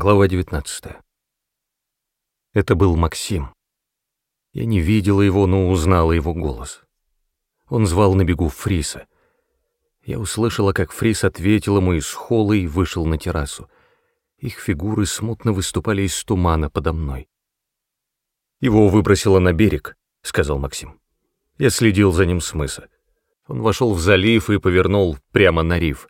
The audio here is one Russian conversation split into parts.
Глава 19. Это был Максим. Я не видела его, но узнала его голос. Он звал на бегу Фриса. Я услышала, как Фрис ответил ему из холла и вышел на террасу. Их фигуры смутно выступали из тумана подо мной. «Его выбросило на берег», — сказал Максим. Я следил за ним с мыса. Он вошел в залив и повернул прямо на риф.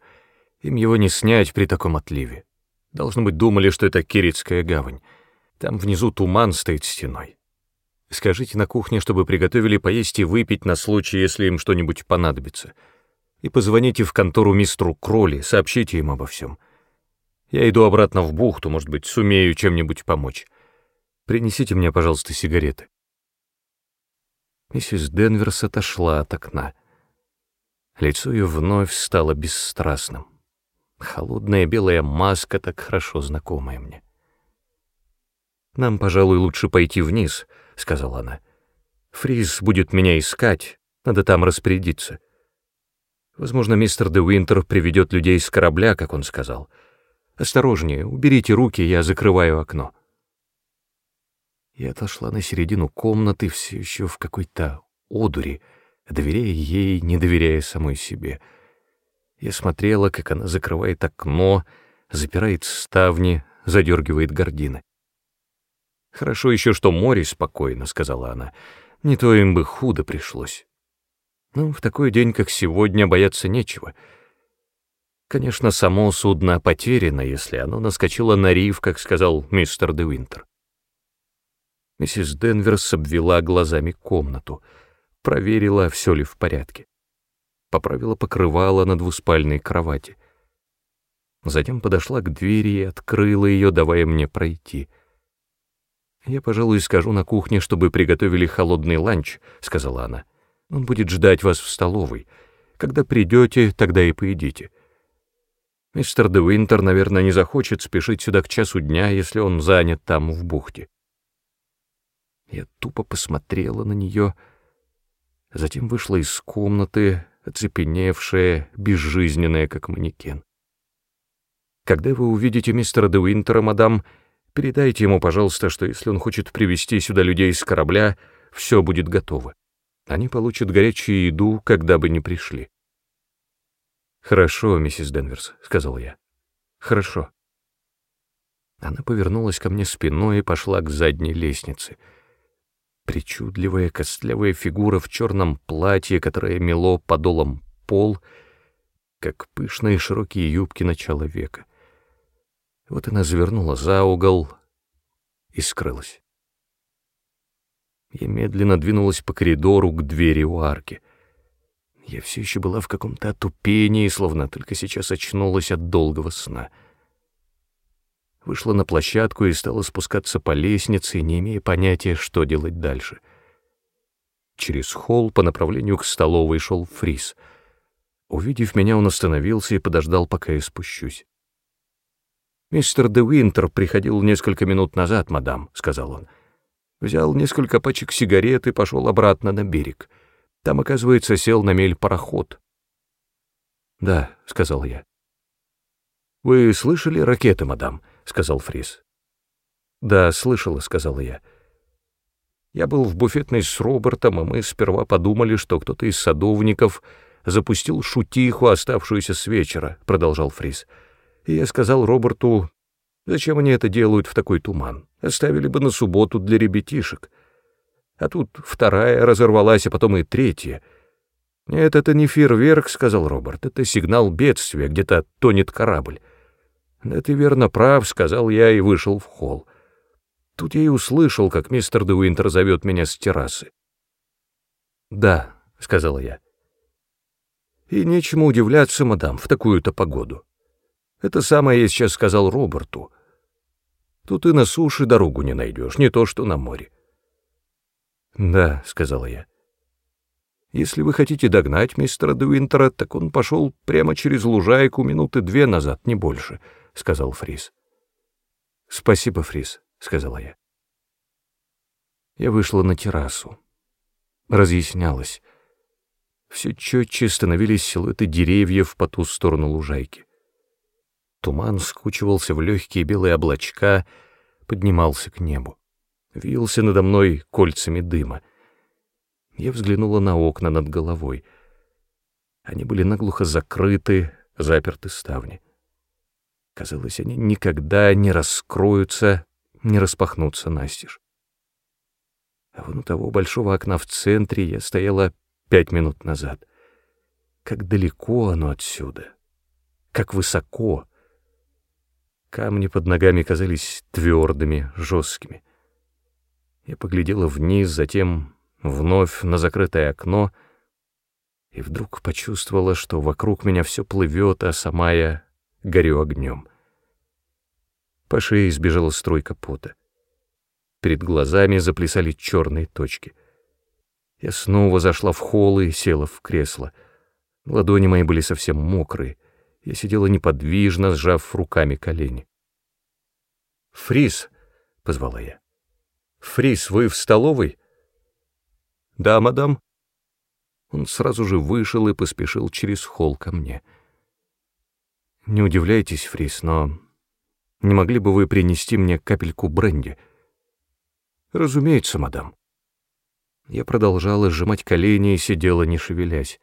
Им его не снять при таком отливе. Должно быть, думали, что это Киритская гавань. Там внизу туман стоит стеной. Скажите на кухне, чтобы приготовили поесть и выпить на случай, если им что-нибудь понадобится. И позвоните в контору мистеру Кроли, сообщите им обо всем. Я иду обратно в бухту, может быть, сумею чем-нибудь помочь. Принесите мне, пожалуйста, сигареты. Миссис Денверс отошла от окна. Лицо ее вновь стало бесстрастным. Холодная белая маска, так хорошо знакомая мне. «Нам, пожалуй, лучше пойти вниз», — сказала она. «Фриз будет меня искать, надо там распорядиться. Возможно, мистер де Уинтер приведет людей с корабля, как он сказал. Осторожнее, уберите руки, я закрываю окно». Я отошла на середину комнаты, все еще в какой-то одуре, доверяя ей, не доверяя самой себе — я смотрела, как она закрывает окно, запирает ставни, задергивает гардины. «Хорошо еще, что море спокойно», — сказала она. «Не то им бы худо пришлось». Ну, в такой день, как сегодня, бояться нечего. Конечно, само судно потеряно, если оно наскочило на риф, как сказал мистер де Винтер. Миссис Денверс обвела глазами комнату, проверила, все ли в порядке поправила покрывало на двуспальной кровати. Затем подошла к двери и открыла ее, давая мне пройти. «Я, пожалуй, скажу на кухне, чтобы приготовили холодный ланч», — сказала она. «Он будет ждать вас в столовой. Когда придете, тогда и поедите. Мистер де Уинтер, наверное, не захочет спешить сюда к часу дня, если он занят там, в бухте». Я тупо посмотрела на нее, затем вышла из комнаты, оцепеневшая, безжизненная, как манекен. Когда вы увидите мистера де Уинтера, мадам, передайте ему, пожалуйста, что если он хочет привести сюда людей с корабля, все будет готово. Они получат горячую еду, когда бы ни пришли. «Хорошо, миссис Денверс», — сказал я. «Хорошо». Она повернулась ко мне спиной и пошла к задней лестнице — Причудливая костлявая фигура в черном платье, которое мело подолом пол, как пышные широкие юбки начала века. Вот она завернула за угол и скрылась. Я медленно двинулась по коридору к двери у арки. Я все еще была в каком-то отупении, словно только сейчас очнулась от долгого сна — вышла на площадку и стала спускаться по лестнице, не имея понятия, что делать дальше. Через холл по направлению к столовой шел Фрис. Увидев меня, он остановился и подождал, пока я спущусь. «Мистер де Уинтер приходил несколько минут назад, мадам», — сказал он. Взял несколько пачек сигарет и пошел обратно на берег. Там, оказывается, сел на мель пароход. «Да», — сказал я. «Вы слышали ракеты, мадам?» Сказал Фрис. «Да, слышала», — сказала я. Я был в буфетной с Робертом, и мы сперва подумали, что кто-то из садовников запустил шутиху, оставшуюся с вечера, — продолжал Фрис. И я сказал Роберту, зачем они это делают в такой туман? Оставили бы на субботу для ребятишек. А тут вторая разорвалась, а потом и третья. «Нет, это не фейерверк», — сказал Роберт, — «это сигнал бедствия, где-то тонет корабль». «Да ты верно прав», — сказал я и вышел в холл. Тут я и услышал, как мистер де Уинтер зовет меня с террасы. «Да», — сказал я. «И нечему удивляться, мадам, в такую-то погоду. Это самое я сейчас сказал Роберту. Тут и на суше дорогу не найдешь, не то что на море». «Да», — сказала я. «Если вы хотите догнать мистера де Уинтера, так он пошел прямо через лужайку минуты две назад, не больше» сказал Фрис. «Спасибо, Фрис», — сказала я. Я вышла на террасу. Разъяснялось. Все четче становились силуэты деревьев по ту сторону лужайки. Туман скучивался в легкие белые облачка, поднимался к небу. Вился надо мной кольцами дыма. Я взглянула на окна над головой. Они были наглухо закрыты, заперты ставни. Казалось, они никогда не раскроются, не распахнутся настежь. А вон у того большого окна в центре я стояла пять минут назад. Как далеко оно отсюда, как высоко. Камни под ногами казались твердыми, жесткими. Я поглядела вниз, затем вновь на закрытое окно и вдруг почувствовала, что вокруг меня все плывет, а сама я горю огнем. По шее сбежала струйка пота. Перед глазами заплясали черные точки. Я снова зашла в холл и села в кресло. Ладони мои были совсем мокрые. Я сидела неподвижно, сжав руками колени. «Фрис!» — позвала я. «Фрис, вы в столовой?» «Да, мадам». Он сразу же вышел и поспешил через холл ко мне. «Не удивляйтесь, Фрис, но не могли бы вы принести мне капельку бренди?» «Разумеется, мадам». Я продолжала сжимать колени и сидела, не шевелясь.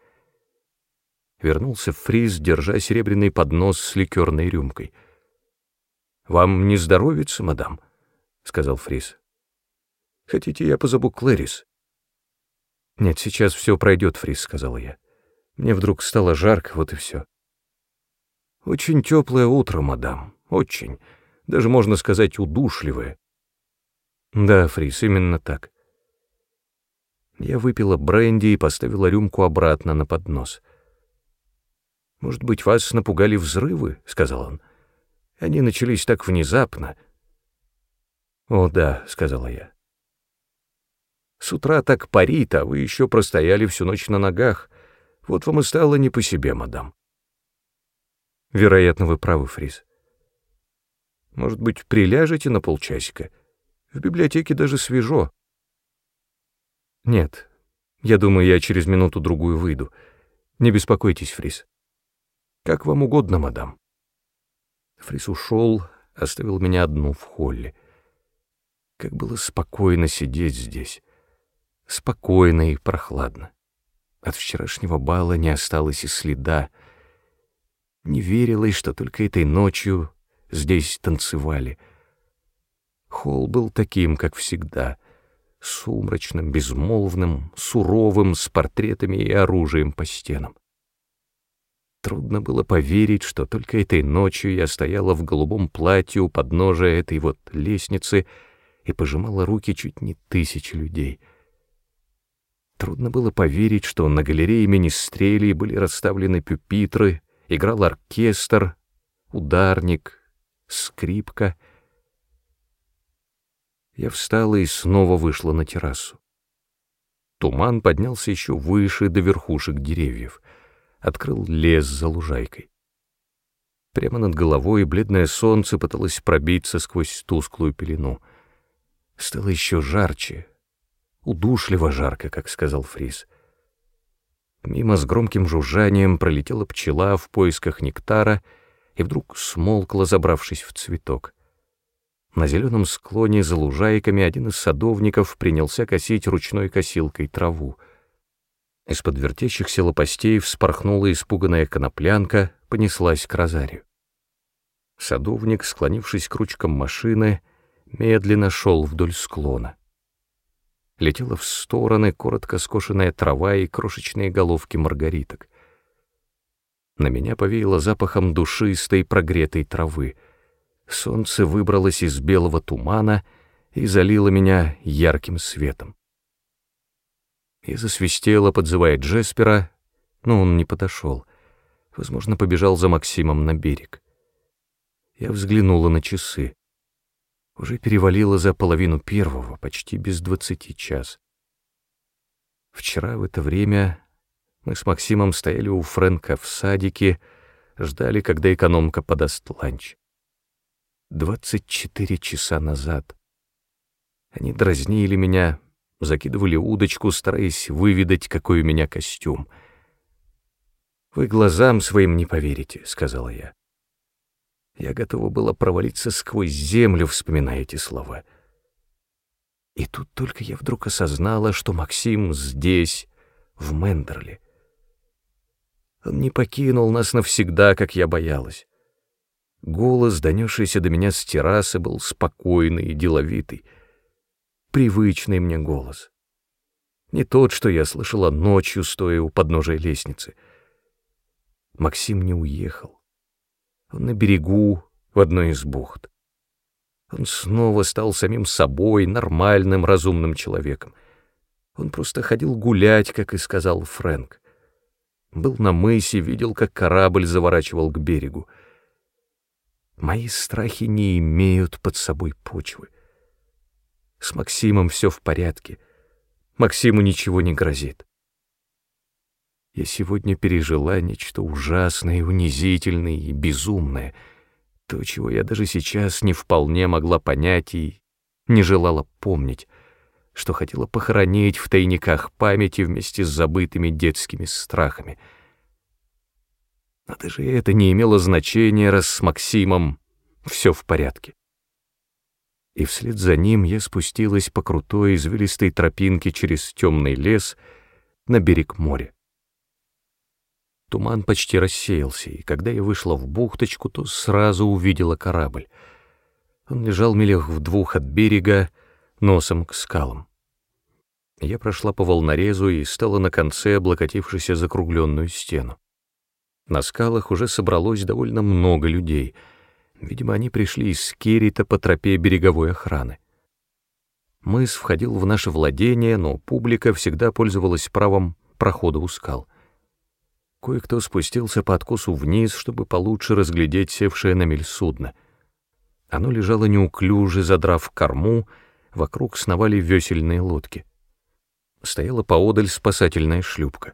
Вернулся Фрис, держа серебряный поднос с ликерной рюмкой. «Вам не здоровится, мадам?» — сказал Фрис. «Хотите, я позову Клэрис?» «Нет, сейчас все пройдет, Фрис», — сказала я. «Мне вдруг стало жарко, вот и все». «Очень теплое утро, мадам, очень. Даже, можно сказать, удушливое». «Да, Фрис, именно так». Я выпила бренди и поставила рюмку обратно на поднос. «Может быть, вас напугали взрывы?» — сказал он. «Они начались так внезапно». «О, да», — сказала я. С утра так парит, а вы еще простояли всю ночь на ногах. Вот вам и стало не по себе, мадам. Вероятно, вы правы, Фрис. Может быть, приляжете на полчасика? В библиотеке даже свежо. Нет, я думаю, я через минуту-другую выйду. Не беспокойтесь, Фрис. Как вам угодно, мадам. Фрис ушел, оставил меня одну в холле. Как было спокойно сидеть здесь спокойно и прохладно. От вчерашнего бала не осталось и следа. Не верилось, что только этой ночью здесь танцевали. Холл был таким, как всегда, сумрачным, безмолвным, суровым, с портретами и оружием по стенам. Трудно было поверить, что только этой ночью я стояла в голубом платье у подножия этой вот лестницы и пожимала руки чуть не тысячи людей — Трудно было поверить, что на галерее министрелей были расставлены пюпитры, играл оркестр, ударник, скрипка. Я встала и снова вышла на террасу. Туман поднялся еще выше до верхушек деревьев, открыл лес за лужайкой. Прямо над головой бледное солнце пыталось пробиться сквозь тусклую пелену. Стало еще жарче, удушливо жарко, как сказал Фрис. Мимо с громким жужжанием пролетела пчела в поисках нектара и вдруг смолкла, забравшись в цветок. На зеленом склоне за лужайками один из садовников принялся косить ручной косилкой траву. Из-под вертящихся лопастей вспорхнула испуганная коноплянка, понеслась к розарию. Садовник, склонившись к ручкам машины, медленно шел вдоль склона летела в стороны коротко скошенная трава и крошечные головки маргариток. На меня повеяло запахом душистой прогретой травы. Солнце выбралось из белого тумана и залило меня ярким светом. Я засвистела, подзывая Джеспера, но он не подошел. Возможно, побежал за Максимом на берег. Я взглянула на часы. Уже перевалило за половину первого, почти без двадцати час. Вчера в это время мы с Максимом стояли у Фрэнка в садике, ждали, когда экономка подаст ланч. Двадцать четыре часа назад. Они дразнили меня, закидывали удочку, стараясь выведать, какой у меня костюм. «Вы глазам своим не поверите», — сказала я. Я готова была провалиться сквозь землю, вспоминая эти слова. И тут только я вдруг осознала, что Максим здесь, в Мендерле. Он не покинул нас навсегда, как я боялась. Голос, донесшийся до меня с террасы, был спокойный и деловитый. Привычный мне голос. Не тот, что я слышала ночью, стоя у подножия лестницы. Максим не уехал. На берегу, в одной из бухт. Он снова стал самим собой, нормальным, разумным человеком. Он просто ходил гулять, как и сказал Фрэнк. Был на мысе, видел, как корабль заворачивал к берегу. Мои страхи не имеют под собой почвы. С Максимом все в порядке. Максиму ничего не грозит. Я сегодня пережила нечто ужасное, унизительное и безумное, то, чего я даже сейчас не вполне могла понять и не желала помнить, что хотела похоронить в тайниках памяти вместе с забытыми детскими страхами — но даже это не имело значения, раз с Максимом все в порядке. И вслед за ним я спустилась по крутой извилистой тропинке через темный лес на берег моря. Туман почти рассеялся, и когда я вышла в бухточку, то сразу увидела корабль. Он лежал милях в двух от берега, носом к скалам. Я прошла по волнорезу и стала на конце, облокотившись о закругленную стену. На скалах уже собралось довольно много людей. Видимо, они пришли из Керрита по тропе береговой охраны. Мыс входил в наше владение, но публика всегда пользовалась правом прохода у скал. Кое-кто спустился по откосу вниз, чтобы получше разглядеть севшее на мель судно. Оно лежало неуклюже, задрав корму, вокруг сновали весельные лодки. Стояла поодаль спасательная шлюпка.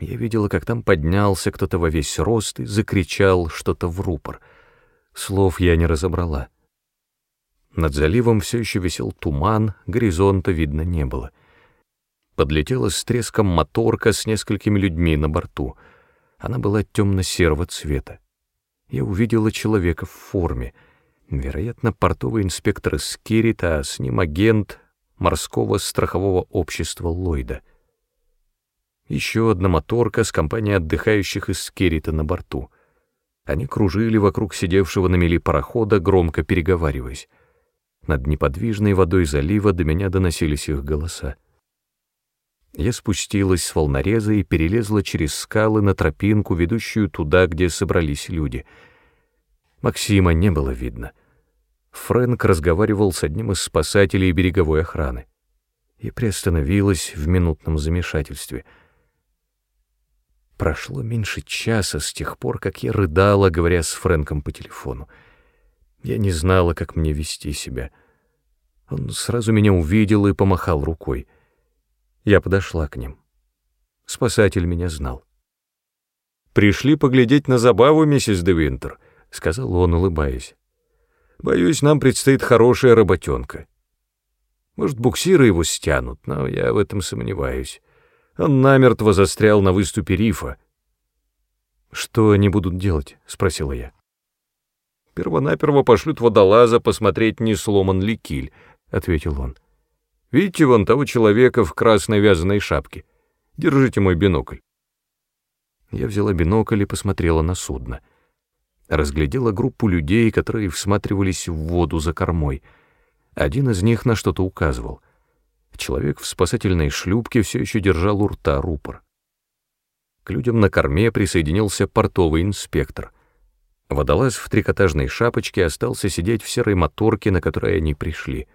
Я видела, как там поднялся кто-то во весь рост и закричал что-то в рупор. Слов я не разобрала. Над заливом все еще висел туман, горизонта видно не было. Подлетела с треском моторка с несколькими людьми на борту. Она была темно-серого цвета. Я увидела человека в форме. Вероятно, портовый инспектор из Кирита, а с ним агент морского страхового общества Ллойда — еще одна моторка с компанией отдыхающих из Керрита на борту. Они кружили вокруг сидевшего на мели парохода, громко переговариваясь. Над неподвижной водой залива до меня доносились их голоса. Я спустилась с волнореза и перелезла через скалы на тропинку, ведущую туда, где собрались люди. Максима не было видно. Фрэнк разговаривал с одним из спасателей береговой охраны. Я приостановилась в минутном замешательстве — Прошло меньше часа с тех пор, как я рыдала, говоря с Фрэнком по телефону. Я не знала, как мне вести себя. Он сразу меня увидел и помахал рукой. Я подошла к ним. Спасатель меня знал. «Пришли поглядеть на забаву, миссис де Винтер», — сказал он, улыбаясь. «Боюсь, нам предстоит хорошая работенка. Может, буксиры его стянут, но я в этом сомневаюсь. Он намертво застрял на выступе рифа. «Что они будут делать?» — спросила я. «Первонаперво пошлют водолаза посмотреть, не сломан ли киль», — ответил он. «Видите вон того человека в красной вязаной шапке? Держите мой бинокль». Я взяла бинокль и посмотрела на судно. Разглядела группу людей, которые всматривались в воду за кормой. Один из них на что-то указывал. Человек в спасательной шлюпке все еще держал у рта рупор. К людям на корме присоединился портовый инспектор. Водолаз в трикотажной шапочке остался сидеть в серой моторке, на которой они пришли.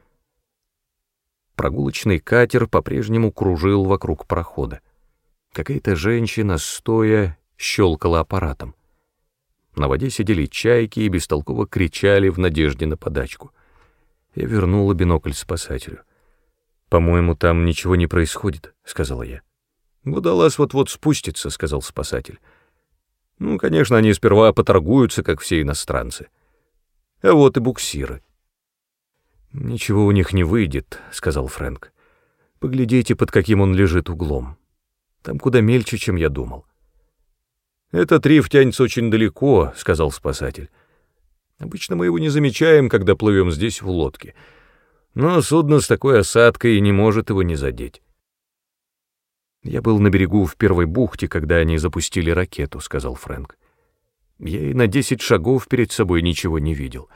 Прогулочный катер по-прежнему кружил вокруг прохода. Какая-то женщина, стоя, щелкала аппаратом. На воде сидели чайки и бестолково кричали в надежде на подачку. Я вернула бинокль спасателю. «По-моему, там ничего не происходит», — сказала я. «Водолаз вот-вот спустится», — сказал спасатель. «Ну, конечно, они сперва поторгуются, как все иностранцы. А вот и буксиры». «Ничего у них не выйдет», — сказал Фрэнк. «Поглядите, под каким он лежит углом. Там куда мельче, чем я думал». «Этот риф тянется очень далеко», — сказал спасатель. Обычно мы его не замечаем, когда плывем здесь в лодке. Но судно с такой осадкой не может его не задеть. «Я был на берегу в первой бухте, когда они запустили ракету», — сказал Фрэнк. «Я и на десять шагов перед собой ничего не видел.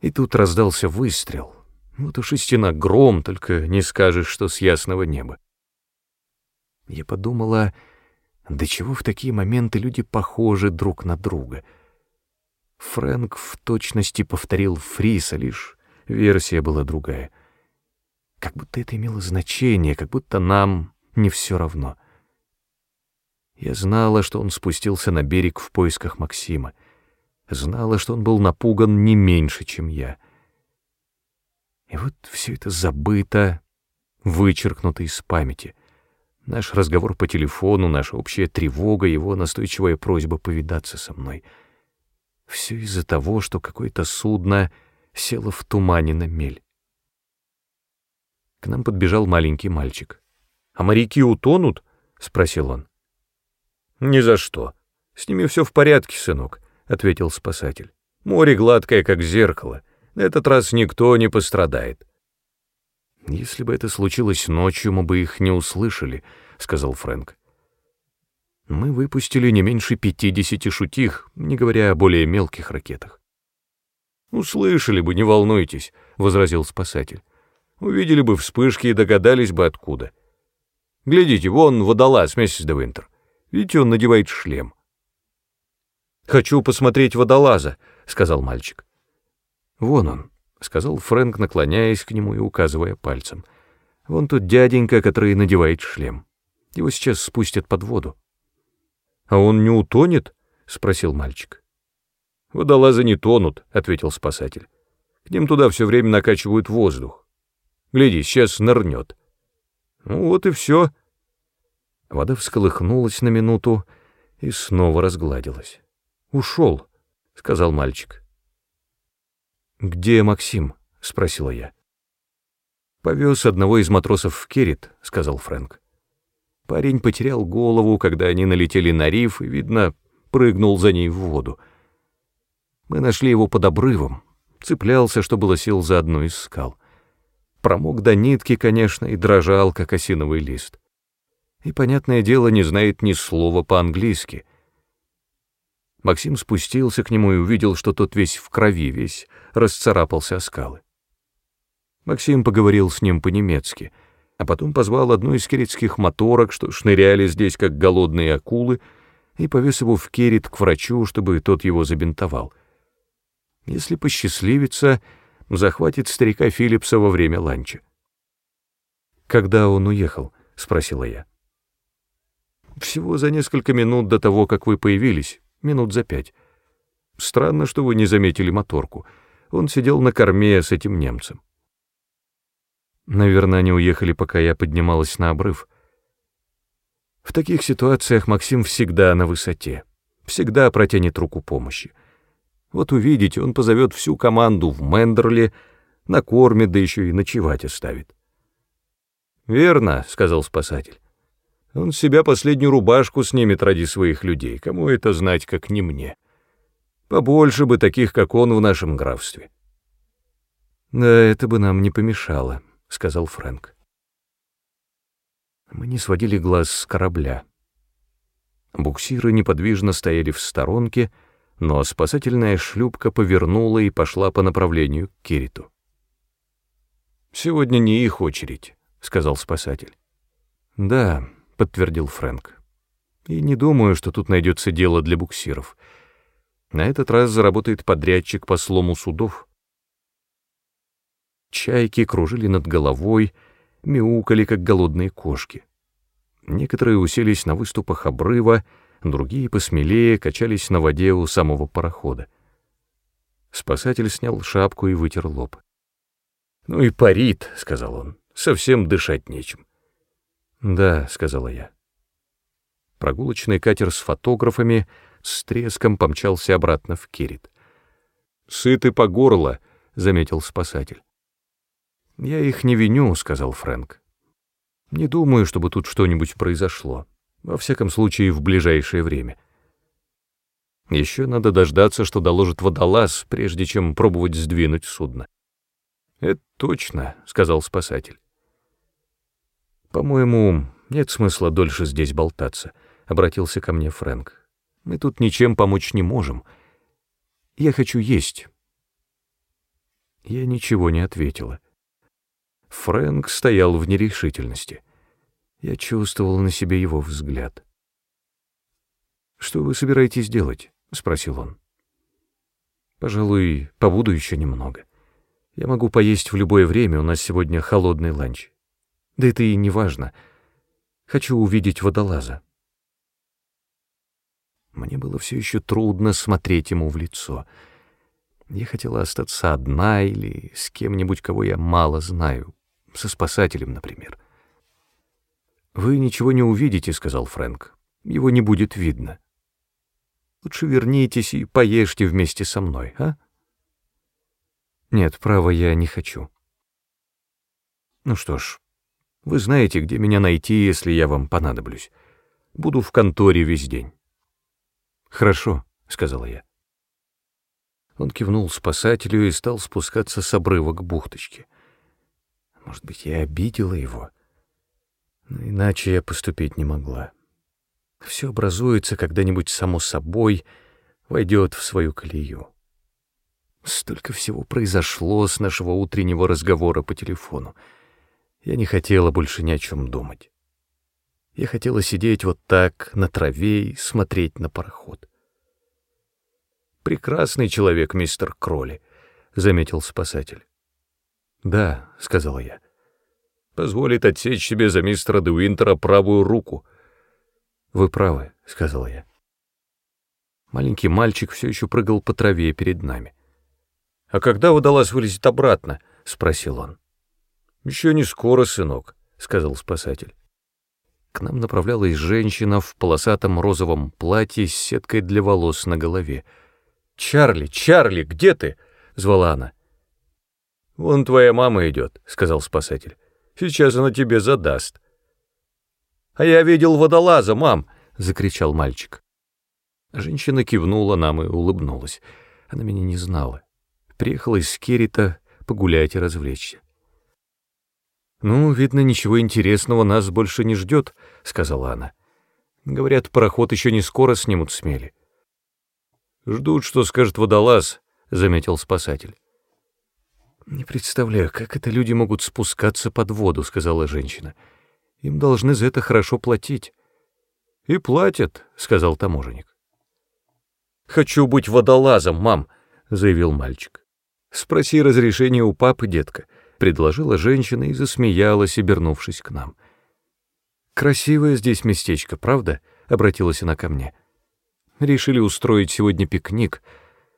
И тут раздался выстрел. Вот уж истина гром, только не скажешь, что с ясного неба. Я подумала, до чего в такие моменты люди похожи друг на друга. Фрэнк в точности повторил Фриса, лишь версия была другая. Как будто это имело значение, как будто нам не все равно. Я знала, что он спустился на берег в поисках Максима. Знала, что он был напуган не меньше, чем я. И вот все это забыто, вычеркнуто из памяти — Наш разговор по телефону, наша общая тревога, его настойчивая просьба повидаться со мной. Все из-за того, что какое-то судно село в тумане на мель. К нам подбежал маленький мальчик. «А моряки утонут?» — спросил он. «Ни за что. С ними все в порядке, сынок», — ответил спасатель. «Море гладкое, как зеркало. На этот раз никто не пострадает». «Если бы это случилось ночью, мы бы их не услышали», — сказал Фрэнк. «Мы выпустили не меньше пятидесяти шутих, не говоря о более мелких ракетах». «Услышали бы, не волнуйтесь», — возразил спасатель. «Увидели бы вспышки и догадались бы, откуда. Глядите, вон водолаз, миссис де Винтер. Видите, он надевает шлем». «Хочу посмотреть водолаза», — сказал мальчик. «Вон он», — сказал Фрэнк, наклоняясь к нему и указывая пальцем. «Вон тут дяденька, который надевает шлем. Его сейчас спустят под воду». «А он не утонет?» — спросил мальчик. «Водолазы не тонут», — ответил спасатель. «К ним туда все время накачивают воздух. Гляди, сейчас нырнет». «Ну вот и все». Вода всколыхнулась на минуту и снова разгладилась. «Ушел», — сказал мальчик. «Где Максим?» — спросила я. «Повез одного из матросов в Керит», — сказал Фрэнк. Парень потерял голову, когда они налетели на риф, и, видно, прыгнул за ней в воду. Мы нашли его под обрывом, цеплялся, что было сил за одну из скал. Промок до нитки, конечно, и дрожал, как осиновый лист. И, понятное дело, не знает ни слова по-английски — Максим спустился к нему и увидел, что тот весь в крови, весь расцарапался о скалы. Максим поговорил с ним по-немецки, а потом позвал одну из керитских моторок, что шныряли здесь, как голодные акулы, и повез его в Керит к врачу, чтобы тот его забинтовал. Если посчастливится, захватит старика Филлипса во время ланча. «Когда он уехал?» — спросила я. «Всего за несколько минут до того, как вы появились, минут за пять. Странно, что вы не заметили моторку. Он сидел на корме с этим немцем. Наверное, они уехали, пока я поднималась на обрыв. В таких ситуациях Максим всегда на высоте, всегда протянет руку помощи. Вот увидите, он позовет всю команду в Мендерле, накормит, да еще и ночевать оставит. «Верно», — сказал спасатель. Он себя последнюю рубашку снимет ради своих людей. Кому это знать, как не мне? Побольше бы таких, как он, в нашем графстве. «Да это бы нам не помешало», — сказал Фрэнк. Мы не сводили глаз с корабля. Буксиры неподвижно стояли в сторонке, но спасательная шлюпка повернула и пошла по направлению к Кириту. «Сегодня не их очередь», — сказал спасатель. «Да», — подтвердил Фрэнк. «И не думаю, что тут найдется дело для буксиров. На этот раз заработает подрядчик по слому судов». Чайки кружили над головой, мяукали, как голодные кошки. Некоторые уселись на выступах обрыва, другие посмелее качались на воде у самого парохода. Спасатель снял шапку и вытер лоб. «Ну и парит», — сказал он, — «совсем дышать нечем». «Да», — сказала я. Прогулочный катер с фотографами с треском помчался обратно в Кирит. «Сыты по горло», — заметил спасатель. «Я их не виню», — сказал Фрэнк. «Не думаю, чтобы тут что-нибудь произошло. Во всяком случае, в ближайшее время». Еще надо дождаться, что доложит водолаз, прежде чем пробовать сдвинуть судно. «Это точно», — сказал спасатель. «По-моему, нет смысла дольше здесь болтаться», — обратился ко мне Фрэнк. «Мы тут ничем помочь не можем. Я хочу есть». Я ничего не ответила. Фрэнк стоял в нерешительности. Я чувствовал на себе его взгляд. «Что вы собираетесь делать?» — спросил он. «Пожалуй, побуду еще немного. Я могу поесть в любое время, у нас сегодня холодный ланч. Да это и не важно. Хочу увидеть водолаза». Мне было все еще трудно смотреть ему в лицо. Я хотела остаться одна или с кем-нибудь, кого я мало знаю, со спасателем, например. «Вы ничего не увидите», — сказал Фрэнк. «Его не будет видно. Лучше вернитесь и поешьте вместе со мной, а?» «Нет, право, я не хочу». «Ну что ж, вы знаете, где меня найти, если я вам понадоблюсь. Буду в конторе весь день». «Хорошо», — сказала я. Он кивнул спасателю и стал спускаться с обрыва к бухточке. Может быть, я обидела его? Но иначе я поступить не могла. Все образуется когда-нибудь само собой, войдет в свою колею. Столько всего произошло с нашего утреннего разговора по телефону. Я не хотела больше ни о чем думать. Я хотела сидеть вот так на траве и смотреть на пароход. «Прекрасный человек, мистер Кроли», — заметил спасатель. «Да», — сказала я. «Позволит отсечь себе за мистера де Уинтера правую руку». «Вы правы», — сказала я. Маленький мальчик все еще прыгал по траве перед нами. «А когда удалось вылезть обратно?» — спросил он. «Еще не скоро, сынок», — сказал спасатель. К нам направлялась женщина в полосатом розовом платье с сеткой для волос на голове — «Чарли, Чарли, где ты?» — звала она. «Вон твоя мама идет», — сказал спасатель. «Сейчас она тебе задаст». «А я видел водолаза, мам!» — закричал мальчик. Женщина кивнула нам и улыбнулась. Она меня не знала. Приехала из Керрита погулять и развлечься. «Ну, видно, ничего интересного нас больше не ждет», — сказала она. «Говорят, пароход еще не скоро снимут с мели». «Ждут, что скажет водолаз», — заметил спасатель. «Не представляю, как это люди могут спускаться под воду», — сказала женщина. «Им должны за это хорошо платить». «И платят», — сказал таможенник. «Хочу быть водолазом, мам», — заявил мальчик. «Спроси разрешение у папы, детка», — предложила женщина и засмеялась, обернувшись к нам. «Красивое здесь местечко, правда?» — обратилась она ко мне. Решили устроить сегодня пикник.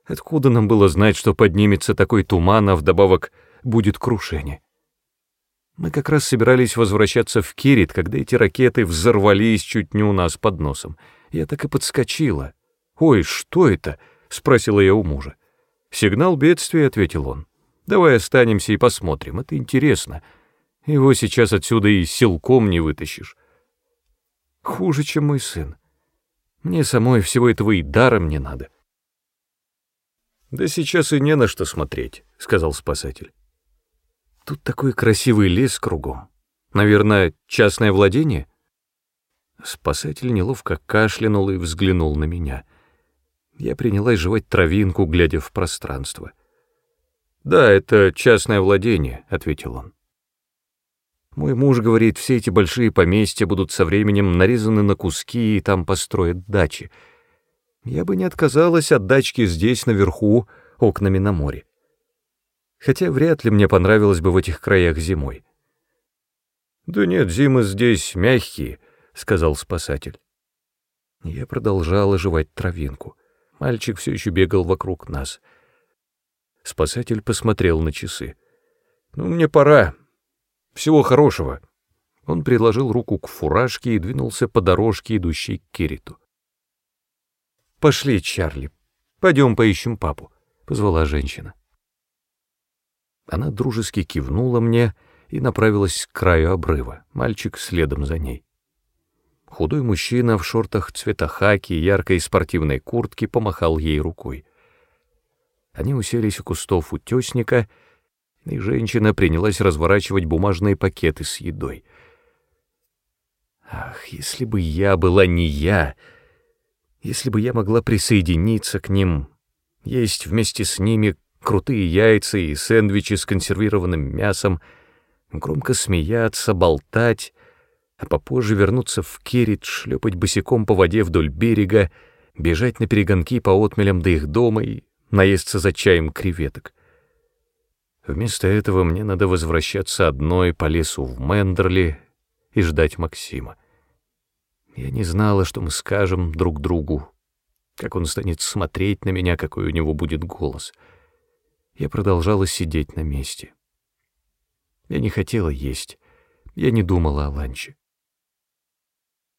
Откуда нам было знать, что поднимется такой туман, а вдобавок будет крушение? Мы как раз собирались возвращаться в Кирит, когда эти ракеты взорвались чуть не у нас под носом. Я так и подскочила. «Ой, что это?» — спросила я у мужа. «Сигнал бедствия», — ответил он. «Давай останемся и посмотрим, это интересно. Его сейчас отсюда и силком не вытащишь». Хуже, чем мой сын. Мне самой всего этого и даром не надо. «Да сейчас и не на что смотреть», — сказал спасатель. «Тут такой красивый лес кругом. Наверное, частное владение?» Спасатель неловко кашлянул и взглянул на меня. Я принялась жевать травинку, глядя в пространство. «Да, это частное владение», — ответил он. Мой муж говорит, все эти большие поместья будут со временем нарезаны на куски и там построят дачи. Я бы не отказалась от дачки здесь, наверху, окнами на море. Хотя вряд ли мне понравилось бы в этих краях зимой. «Да нет, зимы здесь мягкие», — сказал спасатель. Я продолжала жевать травинку. Мальчик все еще бегал вокруг нас. Спасатель посмотрел на часы. «Ну, мне пора. Всего хорошего. Он приложил руку к фуражке и двинулся по дорожке, идущей к Кириту. «Пошли, Чарли, пойдем поищем папу», — позвала женщина. Она дружески кивнула мне и направилась к краю обрыва, мальчик следом за ней. Худой мужчина в шортах цвета хаки и яркой спортивной куртке помахал ей рукой. Они уселись у кустов утесника, и женщина принялась разворачивать бумажные пакеты с едой. Ах, если бы я была не я, если бы я могла присоединиться к ним, есть вместе с ними крутые яйца и сэндвичи с консервированным мясом, громко смеяться, болтать, а попозже вернуться в Керрит, шлепать босиком по воде вдоль берега, бежать на перегонки по отмелям до их дома и наесться за чаем креветок. Вместо этого мне надо возвращаться одной по лесу в Мендерли и ждать Максима. Я не знала, что мы скажем друг другу, как он станет смотреть на меня, какой у него будет голос. Я продолжала сидеть на месте. Я не хотела есть, я не думала о ланче.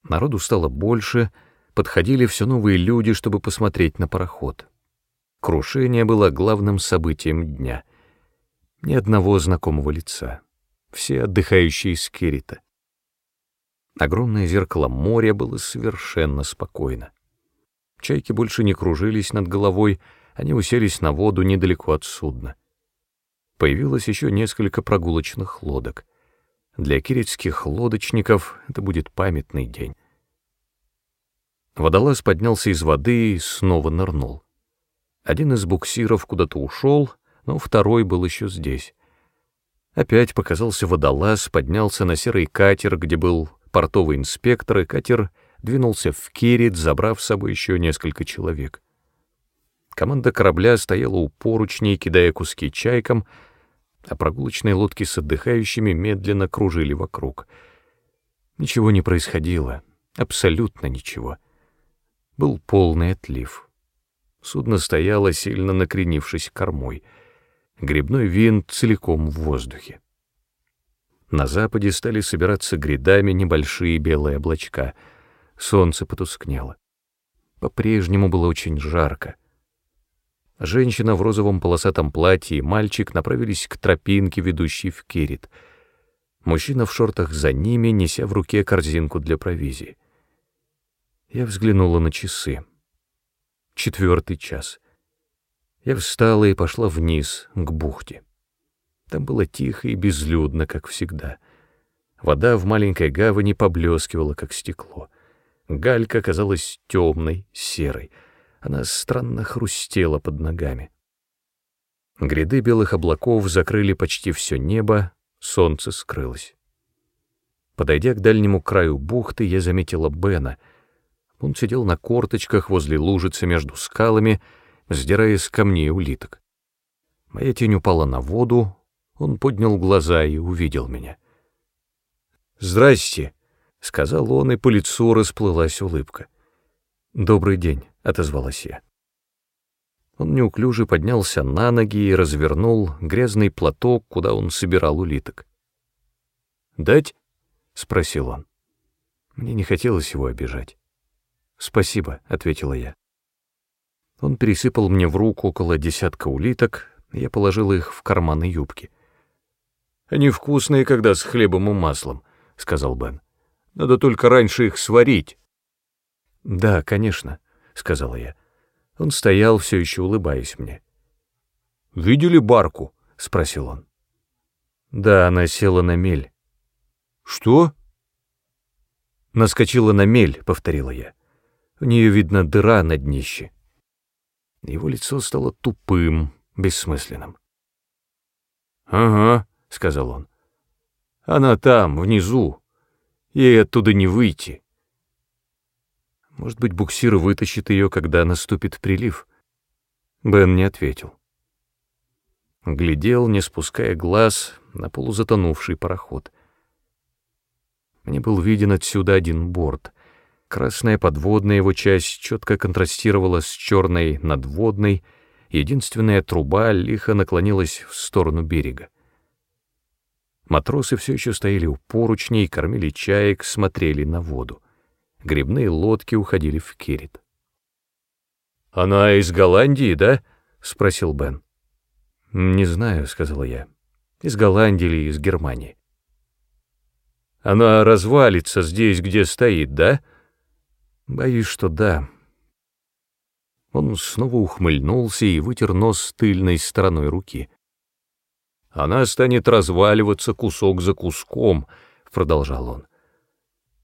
Народу стало больше, подходили все новые люди, чтобы посмотреть на пароход. Крушение было главным событием дня. Ни одного знакомого лица. Все отдыхающие из Керрита. Огромное зеркало моря было совершенно спокойно. Чайки больше не кружились над головой, они уселись на воду недалеко от судна. Появилось еще несколько прогулочных лодок — для киритских лодочников это будет памятный день. Водолаз поднялся из воды и снова нырнул. Один из буксиров куда-то ушел, но второй был еще здесь. Опять показался водолаз, поднялся на серый катер, где был портовый инспектор, и катер двинулся в Кирит, забрав с собой еще несколько человек. Команда корабля стояла у поручней, кидая куски чайкам — а прогулочные лодки с отдыхающими медленно кружили вокруг. Ничего не происходило, абсолютно ничего. Был полный отлив. Судно стояло, сильно накренившись кормой. Грибной винт целиком в воздухе. На западе стали собираться грядами небольшие белые облачка. Солнце потускнело. По-прежнему было очень жарко. Женщина в розовом полосатом платье и мальчик направились к тропинке, ведущей в Кирит. Мужчина в шортах за ними, неся в руке корзинку для провизии. Я взглянула на часы. Четвертый час. Я встала и пошла вниз, к бухте. Там было тихо и безлюдно, как всегда. Вода в маленькой гавани поблескивала, как стекло. Галька казалась темной, серой — она странно хрустела под ногами. Гряды белых облаков закрыли почти все небо, солнце скрылось. Подойдя к дальнему краю бухты, я заметила Бена. Он сидел на корточках возле лужицы между скалами, сдирая с камней улиток. Моя тень упала на воду, он поднял глаза и увидел меня. «Здрасте», — сказал он, и по лицу расплылась улыбка. «Добрый день», — отозвалась я. Он неуклюже поднялся на ноги и развернул грязный платок, куда он собирал улиток. «Дать?» — спросил он. Мне не хотелось его обижать. «Спасибо», — ответила я. Он пересыпал мне в руку около десятка улиток, я положила их в карманы юбки. «Они вкусные, когда с хлебом и маслом», — сказал Бен. «Надо только раньше их сварить». «Да, конечно», — сказала я. Он стоял, все еще улыбаясь мне. «Видели барку?» — спросил он. «Да, она села на мель». «Что?» «Наскочила на мель», — повторила я. У нее видно дыра на днище. Его лицо стало тупым, бессмысленным. «Ага», — сказал он. «Она там, внизу. Ей оттуда не выйти». Может быть, буксир вытащит ее, когда наступит прилив? Бен не ответил. Глядел, не спуская глаз, на полузатонувший пароход. Мне был виден отсюда один борт. Красная подводная его часть четко контрастировала с черной надводной, единственная труба лихо наклонилась в сторону берега. Матросы все еще стояли у поручней, кормили чаек, смотрели на воду грибные лодки уходили в Кирит. «Она из Голландии, да?» — спросил Бен. «Не знаю», — сказала я. «Из Голландии или из Германии». Она развалится здесь, где стоит, да? Боюсь, что да. Он снова ухмыльнулся и вытер нос тыльной стороной руки. Она станет разваливаться кусок за куском, продолжал он.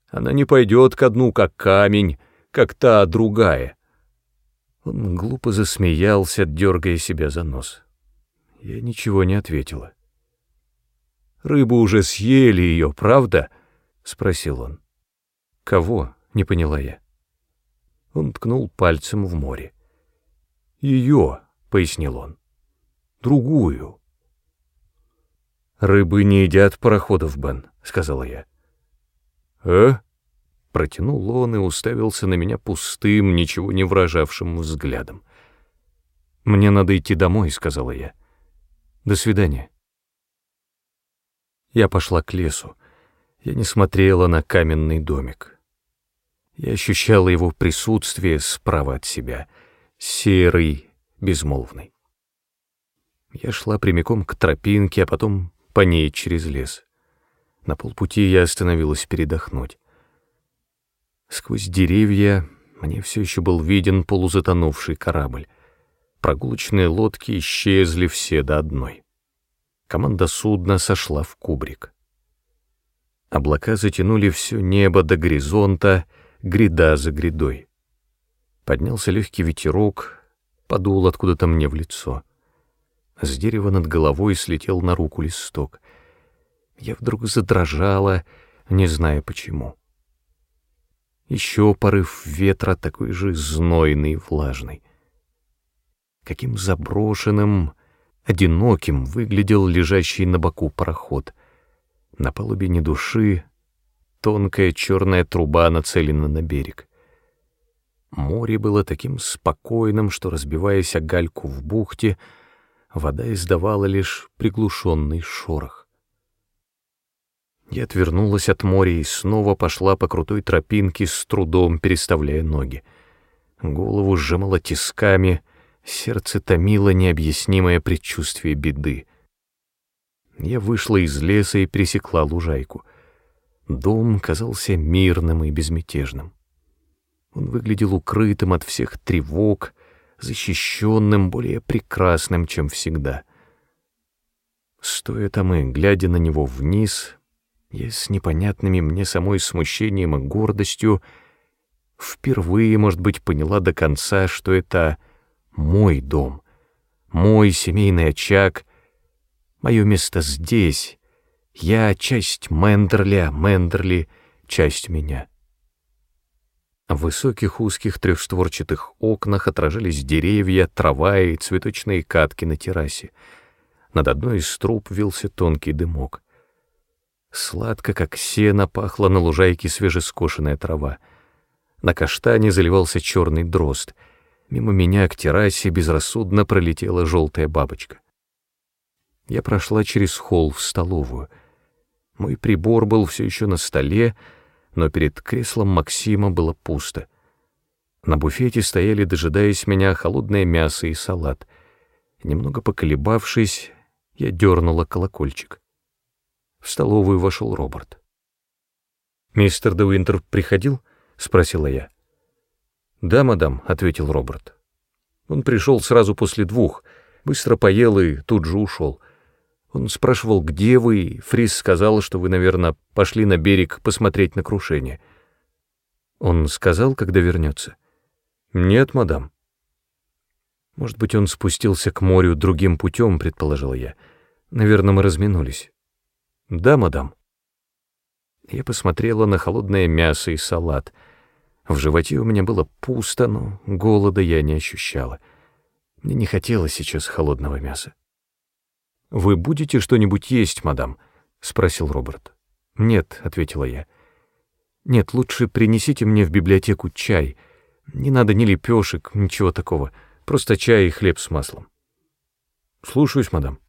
Она не пойдет ко дну, как камень, как та другая. Он глупо засмеялся, дергая себя за нос. Я ничего не ответила. «Рыбу уже съели ее, правда?» — спросил он. «Кого?» — не поняла я. Он ткнул пальцем в море. «Ее», — пояснил он, — «другую». «Рыбы не едят пароходов, Бен», — сказала я. «А?» — протянул он и уставился на меня пустым, ничего не выражавшим взглядом. «Мне надо идти домой», — сказала я. «До свидания». Я пошла к лесу. Я не смотрела на каменный домик. Я ощущала его присутствие справа от себя, серый, безмолвный. Я шла прямиком к тропинке, а потом по ней через лес. На полпути я остановилась передохнуть. Сквозь деревья мне все еще был виден полузатонувший корабль. Прогулочные лодки исчезли все до одной. Команда судна сошла в кубрик. Облака затянули все небо до горизонта, гряда за грядой. Поднялся легкий ветерок, подул откуда-то мне в лицо. С дерева над головой слетел на руку листок — я вдруг задрожала, не зная почему. Еще порыв ветра такой же знойный и влажный. Каким заброшенным, одиноким выглядел лежащий на боку пароход. На палубе ни души, тонкая черная труба нацелена на берег. Море было таким спокойным, что, разбиваясь о гальку в бухте, вода издавала лишь приглушенный шорох. Я отвернулась от моря и снова пошла по крутой тропинке, с трудом переставляя ноги. Голову сжимала тисками, сердце томило необъяснимое предчувствие беды. Я вышла из леса и пересекла лужайку. Дом казался мирным и безмятежным. Он выглядел укрытым от всех тревог, защищенным, более прекрасным, чем всегда. Стоя там и глядя на него вниз, я с непонятными мне самой смущением и гордостью впервые, может быть, поняла до конца, что это мой дом, мой семейный очаг, мое место здесь. Я часть Мендерли, а Мендерли — часть меня. В высоких узких трехстворчатых окнах отражались деревья, трава и цветочные катки на террасе. Над одной из труб вился тонкий дымок. Сладко, как сено, пахла на лужайке свежескошенная трава. На каштане заливался черный дрозд. Мимо меня к террасе безрассудно пролетела желтая бабочка. Я прошла через холл в столовую. Мой прибор был все еще на столе, но перед креслом Максима было пусто. На буфете стояли, дожидаясь меня, холодное мясо и салат. Немного поколебавшись, я дернула колокольчик. В столовую вошел Роберт. «Мистер де Уинтер приходил?» — спросила я. «Да, мадам», — ответил Роберт. Он пришел сразу после двух, быстро поел и тут же ушел. Он спрашивал, где вы, и Фрис сказал, что вы, наверное, пошли на берег посмотреть на крушение. Он сказал, когда вернется? «Нет, мадам». «Может быть, он спустился к морю другим путем», — предположил я. «Наверное, мы разминулись». «Да, мадам». Я посмотрела на холодное мясо и салат. В животе у меня было пусто, но голода я не ощущала. Мне не хотелось сейчас холодного мяса. «Вы будете что-нибудь есть, мадам?» — спросил Роберт. «Нет», — ответила я. «Нет, лучше принесите мне в библиотеку чай. Не надо ни лепешек, ничего такого. Просто чай и хлеб с маслом». «Слушаюсь, мадам».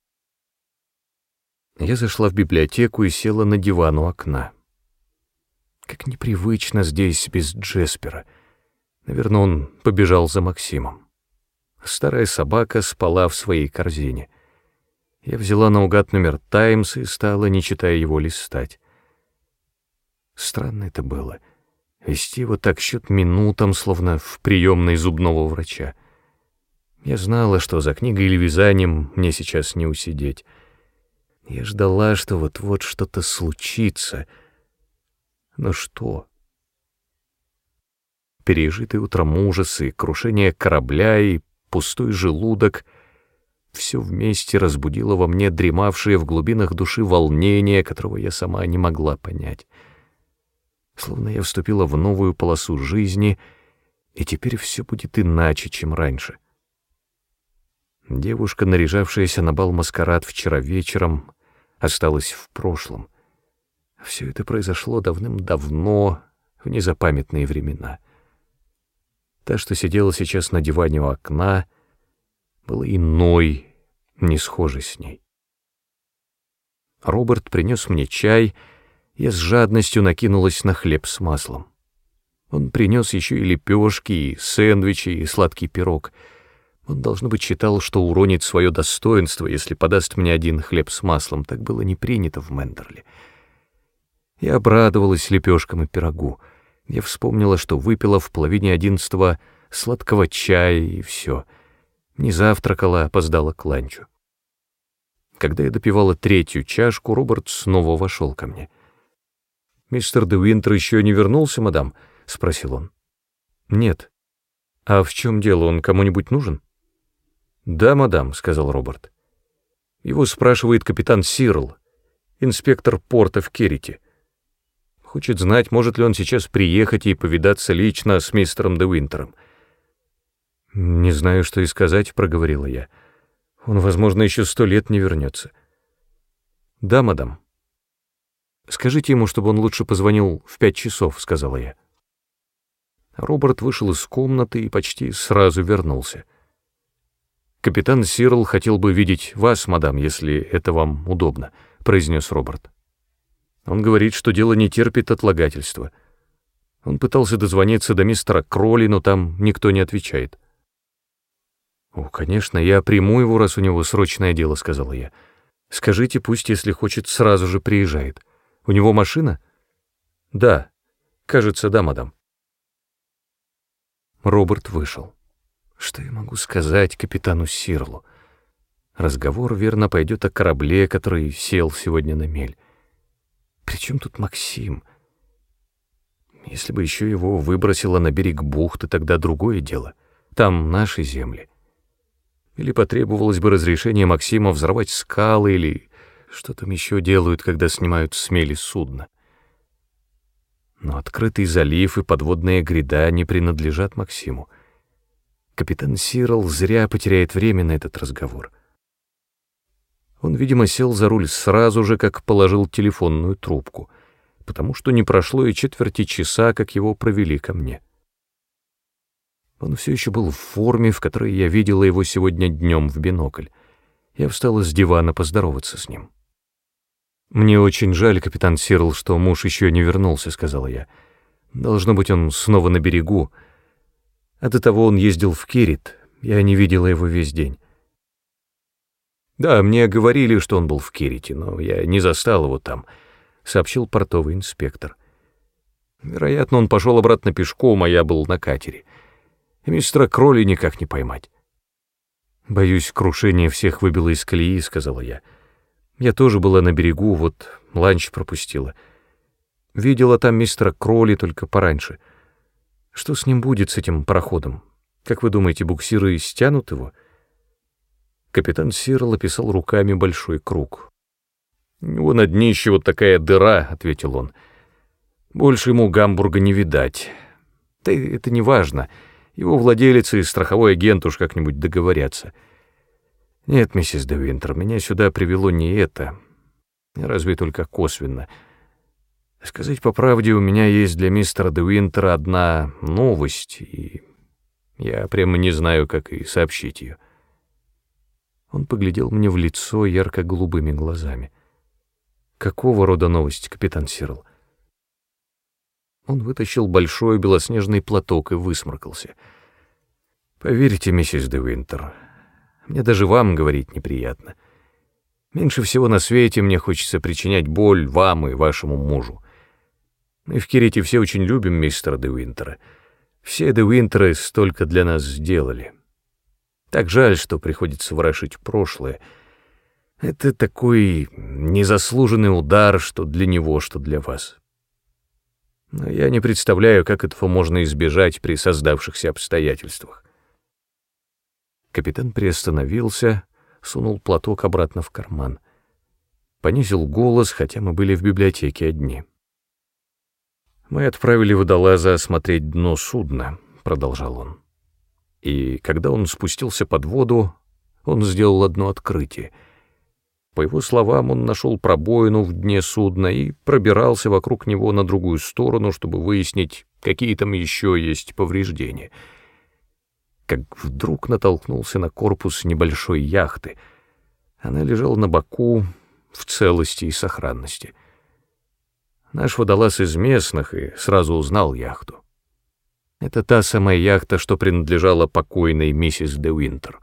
Я зашла в библиотеку и села на диван у окна. Как непривычно здесь без Джеспера. Наверное, он побежал за Максимом. Старая собака спала в своей корзине. Я взяла наугад номер «Таймс» и стала, не читая его, листать. Странно это было. Вести его так счет минутам, словно в приемной зубного врача. Я знала, что за книгой или вязанием мне сейчас не усидеть. Я ждала, что вот-вот что-то случится. Но что? Пережитый утром ужасы, крушение корабля и пустой желудок — все вместе разбудило во мне дремавшее в глубинах души волнение, которого я сама не могла понять. Словно я вступила в новую полосу жизни, и теперь все будет иначе, чем раньше. Девушка, наряжавшаяся на бал маскарад вчера вечером, осталась в прошлом. Все это произошло давным-давно, в незапамятные времена. Та, что сидела сейчас на диване у окна, была иной, не схожей с ней. Роберт принес мне чай, я с жадностью накинулась на хлеб с маслом. Он принес еще и лепешки, и сэндвичи, и сладкий пирог. Он, должно быть, считал, что уронит свое достоинство, если подаст мне один хлеб с маслом. Так было не принято в Мендерле. Я обрадовалась лепешкам и пирогу. Я вспомнила, что выпила в половине одиннадцатого сладкого чая, и все. Не завтракала, опоздала к ланчу. Когда я допивала третью чашку, Роберт снова вошел ко мне — «Мистер де Винтер еще не вернулся, мадам?» — спросил он. «Нет». «А в чем дело, он кому-нибудь нужен?» «Да, мадам», — сказал Роберт. Его спрашивает капитан Сирл, инспектор порта в Керрите. Хочет знать, может ли он сейчас приехать и повидаться лично с мистером де Винтером. «Не знаю, что и сказать», — проговорила я. «Он, возможно, еще сто лет не вернется». «Да, мадам». «Скажите ему, чтобы он лучше позвонил в пять часов», — сказала я. Роберт вышел из комнаты и почти сразу вернулся. «Капитан Сирл хотел бы видеть вас, мадам, если это вам удобно», — произнес Роберт. Он говорит, что дело не терпит отлагательства. Он пытался дозвониться до мистера Кроли, но там никто не отвечает. «О, конечно, я приму его, раз у него срочное дело», — сказала я. «Скажите, пусть, если хочет, сразу же приезжает». У него машина? Да. Кажется, да, мадам. Роберт вышел. Что я могу сказать капитану Сирлу? Разговор верно пойдет о корабле, который сел сегодня на мель. Причем тут Максим? Если бы еще его выбросило на берег бухты, тогда другое дело. Там наши земли. Или потребовалось бы разрешение Максима взорвать скалы, или что там еще делают, когда снимают с мели судно? Но открытый залив и подводная гряда не принадлежат Максиму. Капитан Сирл зря потеряет время на этот разговор. Он, видимо, сел за руль сразу же, как положил телефонную трубку, потому что не прошло и четверти часа, как его провели ко мне. Он все еще был в форме, в которой я видела его сегодня днем в бинокль. Я встала с дивана поздороваться с ним. «Мне очень жаль, капитан Сирл, что муж еще не вернулся», — сказала я. «Должно быть, он снова на берегу. А до того он ездил в Кирит. Я не видела его весь день». «Да, мне говорили, что он был в Кирите, но я не застал его там», — сообщил портовый инспектор. «Вероятно, он пошел обратно пешком, а я был на катере. Мистера Кроли никак не поймать». «Боюсь, крушение всех выбило из колеи», — сказала я. Я тоже была на берегу, вот ланч пропустила. Видела там мистера Кроли только пораньше. Что с ним будет, с этим пароходом? Как вы думаете, буксиры стянут его? Капитан Сирл описал руками большой круг. «У него на днище вот такая дыра», — ответил он. «Больше ему Гамбурга не видать. Да это не важно. Его владелец и страховой агент уж как-нибудь договорятся». «Нет, миссис де Винтер, меня сюда привело не это, разве только косвенно. Сказать по правде, у меня есть для мистера де Винтера одна новость, и я прямо не знаю, как и сообщить ее». Он поглядел мне в лицо ярко-голубыми глазами. «Какого рода новость, капитан Сирл?» Он вытащил большой белоснежный платок и высморкался. «Поверьте, миссис де Винтер, мне даже вам говорить неприятно. Меньше всего на свете мне хочется причинять боль вам и вашему мужу. Мы в Кирите все очень любим мистера Де Уинтера. Все Де Уинтеры столько для нас сделали. Так жаль, что приходится ворошить прошлое. Это такой незаслуженный удар, что для него, что для вас. Но я не представляю, как этого можно избежать при создавшихся обстоятельствах. Капитан приостановился, сунул платок обратно в карман. Понизил голос, хотя мы были в библиотеке одни. «Мы отправили водолаза осмотреть дно судна», — продолжал он. И когда он спустился под воду, он сделал одно открытие. По его словам, он нашел пробоину в дне судна и пробирался вокруг него на другую сторону, чтобы выяснить, какие там еще есть повреждения. Как вдруг натолкнулся на корпус небольшой яхты. Она лежала на боку в целости и сохранности. Наш водолаз из местных и сразу узнал яхту. Это та самая яхта, что принадлежала покойной миссис де Уинтер.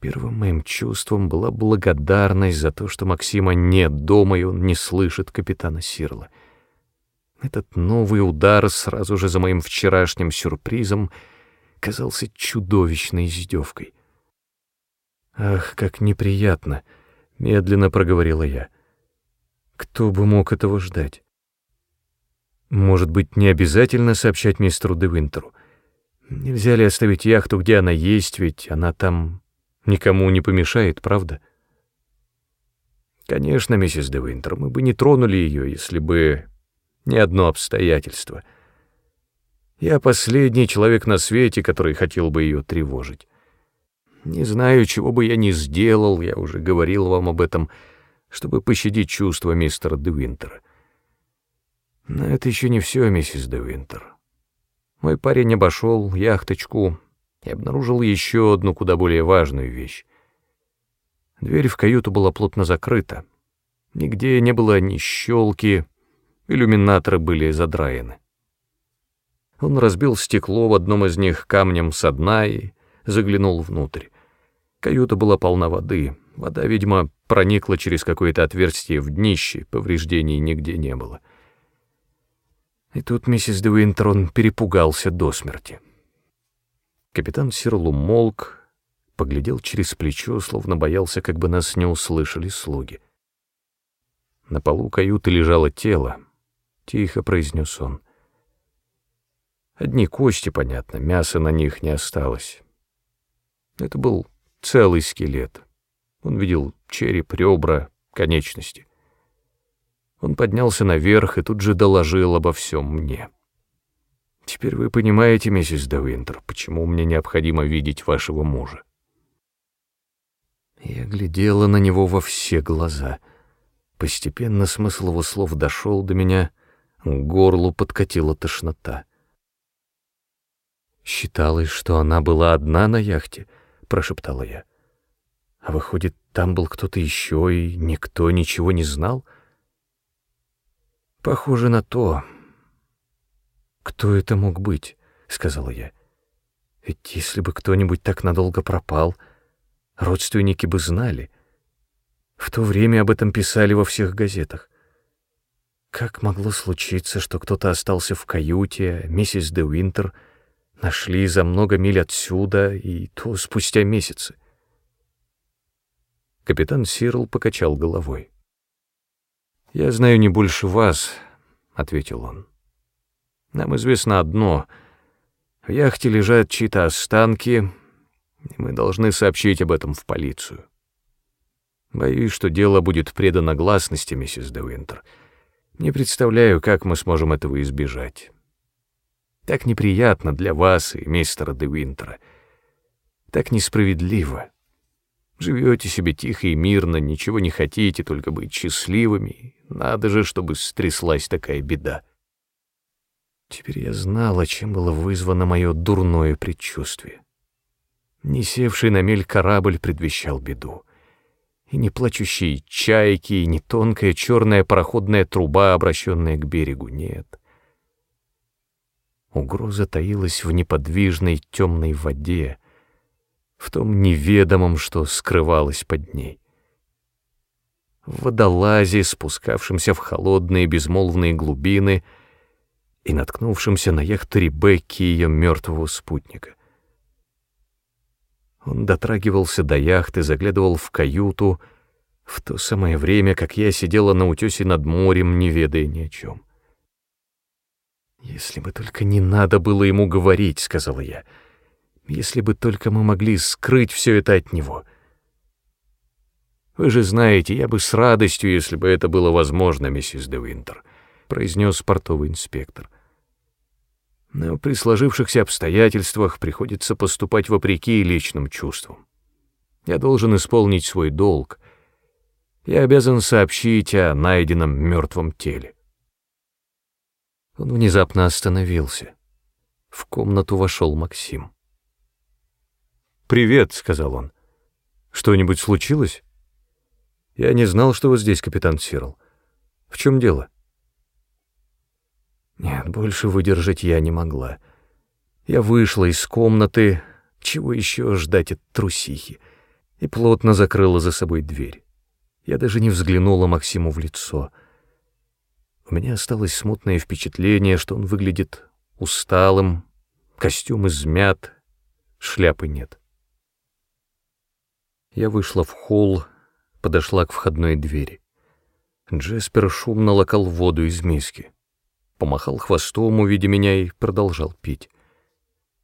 Первым моим чувством была благодарность за то, что Максима нет дома, и он не слышит капитана Сирла. Этот новый удар сразу же за моим вчерашним сюрпризом казался чудовищной издевкой. «Ах, как неприятно!» — медленно проговорила я. «Кто бы мог этого ждать?» «Может быть, не обязательно сообщать мистеру де Винтеру? Нельзя ли оставить яхту, где она есть, ведь она там никому не помешает, правда? Конечно, миссис де Винтер, мы бы не тронули ее, если бы не одно обстоятельство. Я последний человек на свете, который хотел бы ее тревожить. Не знаю, чего бы я ни сделал, я уже говорил вам об этом, чтобы пощадить чувства мистера де Винтера. Но это еще не все, миссис де Винтер. Мой парень обошел яхточку и обнаружил еще одну куда более важную вещь. Дверь в каюту была плотно закрыта. Нигде не было ни щелки, иллюминаторы были задраены. Он разбил стекло в одном из них камнем со дна и заглянул внутрь. Каюта была полна воды. Вода, видимо, проникла через какое-то отверстие в днище, повреждений нигде не было. И тут миссис де Уинтрон перепугался до смерти. Капитан Сирлу молк, поглядел через плечо, словно боялся, как бы нас не услышали слуги. На полу каюты лежало тело, тихо произнес он. Одни кости, понятно, мяса на них не осталось. Это был целый скелет. Он видел череп, ребра, конечности. Он поднялся наверх и тут же доложил обо всем мне. Теперь вы понимаете, миссис де Винтер, почему мне необходимо видеть вашего мужа. Я глядела на него во все глаза. Постепенно смысл его слов дошел до меня, к горлу подкатила тошнота. «Считалось, что она была одна на яхте», — прошептала я. «А выходит, там был кто-то еще, и никто ничего не знал?» «Похоже на то», «Кто это мог быть?» — сказала я. «Ведь если бы кто-нибудь так надолго пропал, родственники бы знали. В то время об этом писали во всех газетах. Как могло случиться, что кто-то остался в каюте, а миссис де Уинтер нашли за много миль отсюда, и то спустя месяцы?» Капитан Сирл покачал головой. «Я знаю не больше вас», — ответил он. Нам известно одно. В яхте лежат чьи-то останки, и мы должны сообщить об этом в полицию. Боюсь, что дело будет предано гласности, миссис де Винтер. Не представляю, как мы сможем этого избежать. Так неприятно для вас и мистера де Винтера. Так несправедливо. Живете себе тихо и мирно, ничего не хотите, только быть счастливыми. Надо же, чтобы стряслась такая беда. Теперь я знала, чем было вызвано мое дурное предчувствие. Не севший на мель корабль предвещал беду. И не плачущие чайки, и не тонкая черная пароходная труба, обращенная к берегу, нет. Угроза таилась в неподвижной темной воде, в том неведомом, что скрывалось под ней. в водолазе, спускавшемся в холодные безмолвные глубины и наткнувшемся на яхту Ребекки и ее мертвого спутника. Он дотрагивался до яхты, заглядывал в каюту, в то самое время, как я сидела на утесе над морем, не ведая ни о чем. «Если бы только не надо было ему говорить», — сказала я, — «если бы только мы могли скрыть все это от него». «Вы же знаете, я бы с радостью, если бы это было возможно, миссис де Винтер», — произнес портовый инспектор. «Но при сложившихся обстоятельствах приходится поступать вопреки личным чувствам. Я должен исполнить свой долг. Я обязан сообщить о найденном мертвом теле». Он внезапно остановился. В комнату вошел Максим. «Привет», — сказал он. «Что-нибудь случилось?» Я не знал, что вы здесь, капитан Сирл. В чем дело? Нет, больше выдержать я не могла. Я вышла из комнаты, чего еще ждать от трусихи, и плотно закрыла за собой дверь. Я даже не взглянула Максиму в лицо. У меня осталось смутное впечатление, что он выглядит усталым, костюм измят, шляпы нет. Я вышла в холл, подошла к входной двери. Джеспер шумно локал воду из миски. Помахал хвостом, увидя меня, и продолжал пить.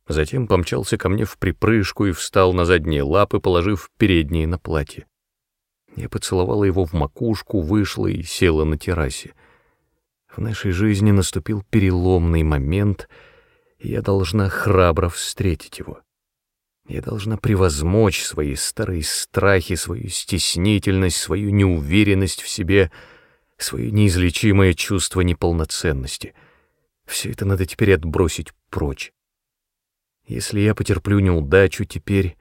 Затем помчался ко мне в припрыжку и встал на задние лапы, положив передние на платье. Я поцеловала его в макушку, вышла и села на террасе. В нашей жизни наступил переломный момент, и я должна храбро встретить его. Я должна превозмочь свои старые страхи, свою стеснительность, свою неуверенность в себе, свое неизлечимое чувство неполноценности. Все это надо теперь отбросить прочь. Если я потерплю неудачу теперь,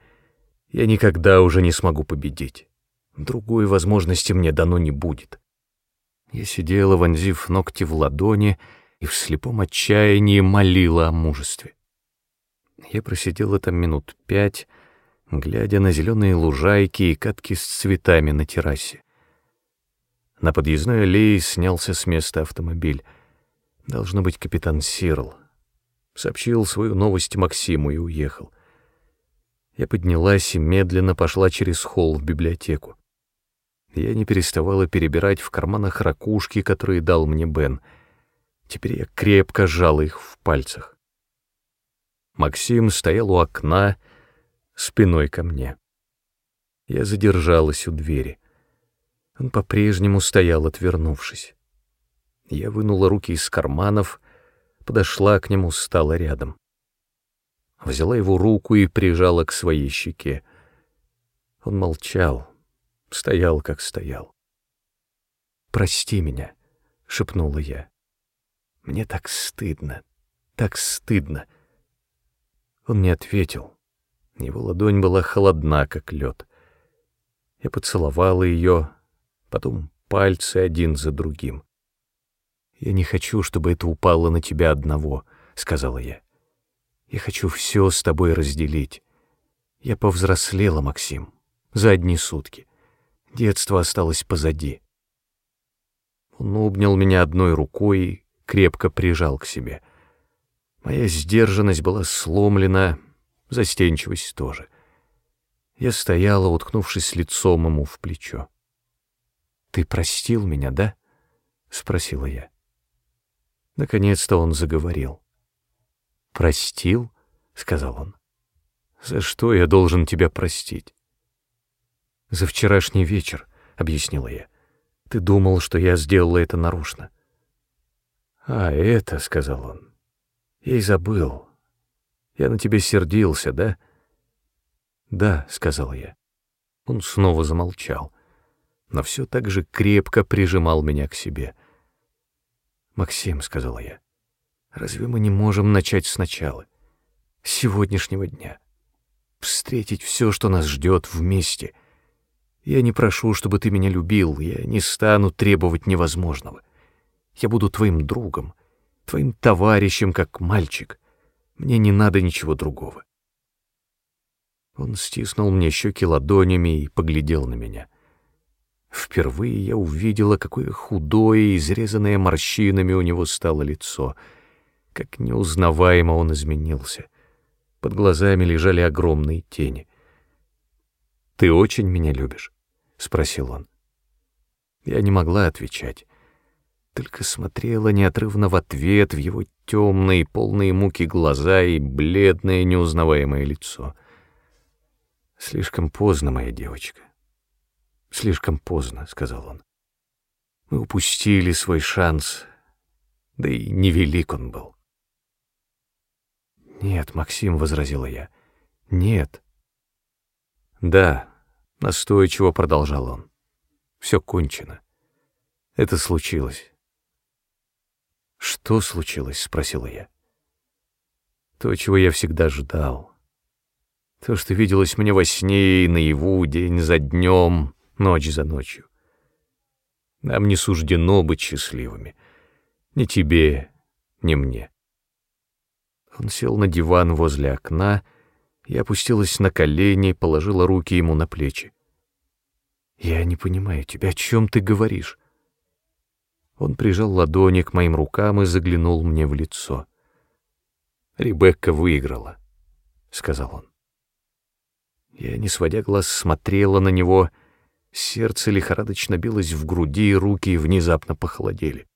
я никогда уже не смогу победить. Другой возможности мне дано не будет. Я сидела, вонзив ногти в ладони, и в слепом отчаянии молила о мужестве. Я просидела там минут пять, глядя на зеленые лужайки и катки с цветами на террасе. На подъездной аллее снялся с места автомобиль. Должно быть капитан Сирл. Сообщил свою новость Максиму и уехал. Я поднялась и медленно пошла через холл в библиотеку. Я не переставала перебирать в карманах ракушки, которые дал мне Бен. Теперь я крепко сжала их в пальцах. Максим стоял у окна, спиной ко мне. Я задержалась у двери. Он по-прежнему стоял, отвернувшись. Я вынула руки из карманов, подошла к нему, стала рядом. Взяла его руку и прижала к своей щеке. Он молчал, стоял, как стоял. «Прости меня», — шепнула я. «Мне так стыдно, так стыдно». Он не ответил. Его ладонь была холодна, как лед. Я поцеловала ее, потом пальцы один за другим. «Я не хочу, чтобы это упало на тебя одного», — сказала я. «Я хочу все с тобой разделить. Я повзрослела, Максим, за одни сутки. Детство осталось позади». Он обнял меня одной рукой и крепко прижал к себе — Моя сдержанность была сломлена, застенчивость тоже. Я стояла, уткнувшись лицом ему в плечо. «Ты простил меня, да?» — спросила я. Наконец-то он заговорил. «Простил?» — сказал он. «За что я должен тебя простить?» «За вчерашний вечер», — объяснила я. «Ты думал, что я сделала это нарочно». «А это», — сказал он, я и забыл. Я на тебя сердился, да? Да, сказал я. Он снова замолчал, но все так же крепко прижимал меня к себе. Максим, сказала я, разве мы не можем начать сначала, с сегодняшнего дня? Встретить все, что нас ждет вместе. Я не прошу, чтобы ты меня любил, я не стану требовать невозможного. Я буду твоим другом, твоим товарищем, как мальчик. Мне не надо ничего другого. Он стиснул мне щеки ладонями и поглядел на меня. Впервые я увидела, какое худое и изрезанное морщинами у него стало лицо, как неузнаваемо он изменился. Под глазами лежали огромные тени. «Ты очень меня любишь?» — спросил он. Я не могла отвечать, только смотрела неотрывно в ответ в его темные, полные муки глаза и бледное, неузнаваемое лицо. «Слишком поздно, моя девочка. Слишком поздно», — сказал он. «Мы упустили свой шанс, да и невелик он был». «Нет, Максим», — возразила я, — «нет». «Да», — настойчиво продолжал он, — «все кончено. Это случилось». «Что случилось?» — спросила я. «То, чего я всегда ждал». То, что виделось мне во сне и наяву, день за днем, ночь за ночью. Нам не суждено быть счастливыми. Ни тебе, ни мне. Он сел на диван возле окна и опустилась на колени, положила руки ему на плечи. «Я не понимаю тебя, о чем ты говоришь?» Он прижал ладони к моим рукам и заглянул мне в лицо. «Ребекка выиграла», — сказал он. Я, не сводя глаз, смотрела на него. Сердце лихорадочно билось в груди, и руки внезапно похолодели.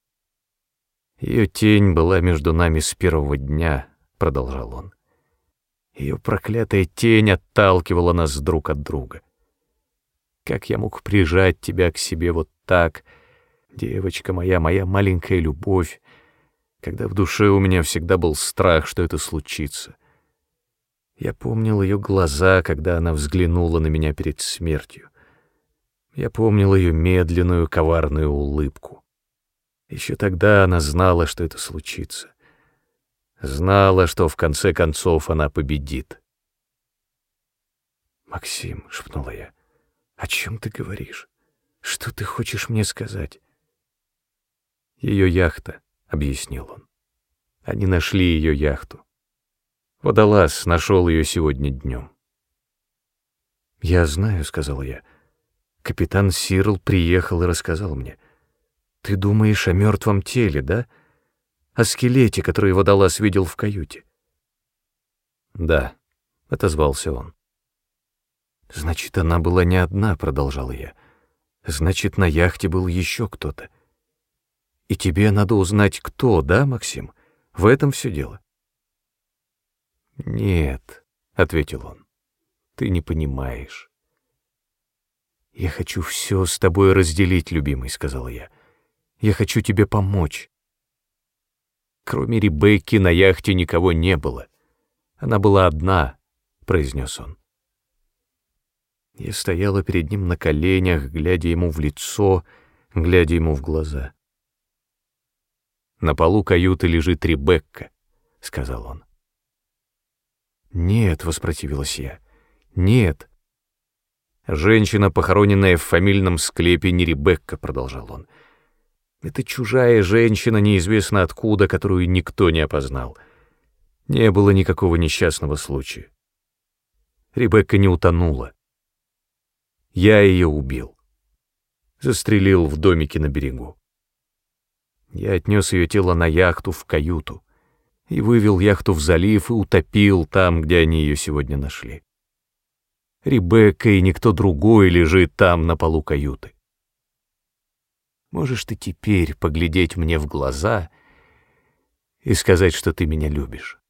Ее тень была между нами с первого дня, — продолжал он. Ее проклятая тень отталкивала нас друг от друга. Как я мог прижать тебя к себе вот так, девочка моя, моя маленькая любовь, когда в душе у меня всегда был страх, что это случится — я помнил ее глаза, когда она взглянула на меня перед смертью. Я помнил ее медленную, коварную улыбку. Еще тогда она знала, что это случится. Знала, что в конце концов она победит. «Максим», — шепнула я, — «о чем ты говоришь? Что ты хочешь мне сказать?» «Ее яхта», — объяснил он. «Они нашли ее яхту. Водолаз нашел ее сегодня днем. «Я знаю», — сказал я. «Капитан Сирл приехал и рассказал мне. Ты думаешь о мертвом теле, да? О скелете, который водолаз видел в каюте?» «Да», — отозвался он. «Значит, она была не одна», — продолжал я. «Значит, на яхте был еще кто-то. И тебе надо узнать, кто, да, Максим? В этом все дело». «Нет», — ответил он, — «ты не понимаешь». «Я хочу все с тобой разделить, любимый», — сказала я. «Я хочу тебе помочь». Кроме Ребекки на яхте никого не было. Она была одна, — произнес он. Я стояла перед ним на коленях, глядя ему в лицо, глядя ему в глаза. «На полу каюты лежит Ребекка», — сказал он. «Нет», — воспротивилась я, — «нет». «Женщина, похороненная в фамильном склепе, не Ребекка», — продолжал он. «Это чужая женщина, неизвестно откуда, которую никто не опознал. Не было никакого несчастного случая. Ребекка не утонула. Я ее убил. Застрелил в домике на берегу. Я отнес ее тело на яхту в каюту и вывел яхту в залив и утопил там, где они ее сегодня нашли. Ребекка и никто другой лежит там на полу каюты. Можешь ты теперь поглядеть мне в глаза и сказать, что ты меня любишь.